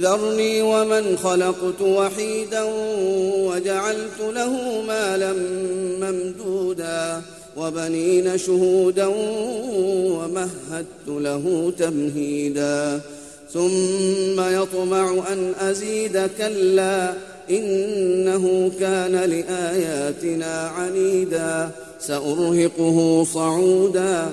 ذرني ومن خلقت وحيدا وجعلت له مالا ممدودا وبنين شهودا ومهدت له تمهيدا. ثم يطمع أن أزيد كلا إنه كان لآياتنا عنيدا. سأرهقه صعودا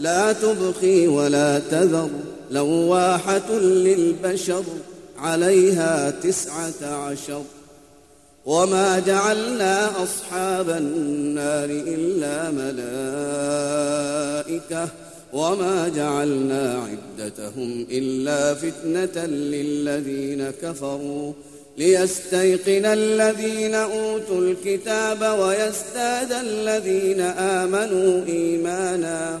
لا تبقي ولا تذر لواحة للبشر عليها تسعة عشر. وما جعلنا أصحاب النار إلا ملائكة. وما جعلنا عدتهم إلا فتنة للذين كفروا. ليستيقن الذين أوتوا الكتاب ويزداد الذين آمنوا إيمانا.